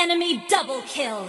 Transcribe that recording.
Enemy double kill!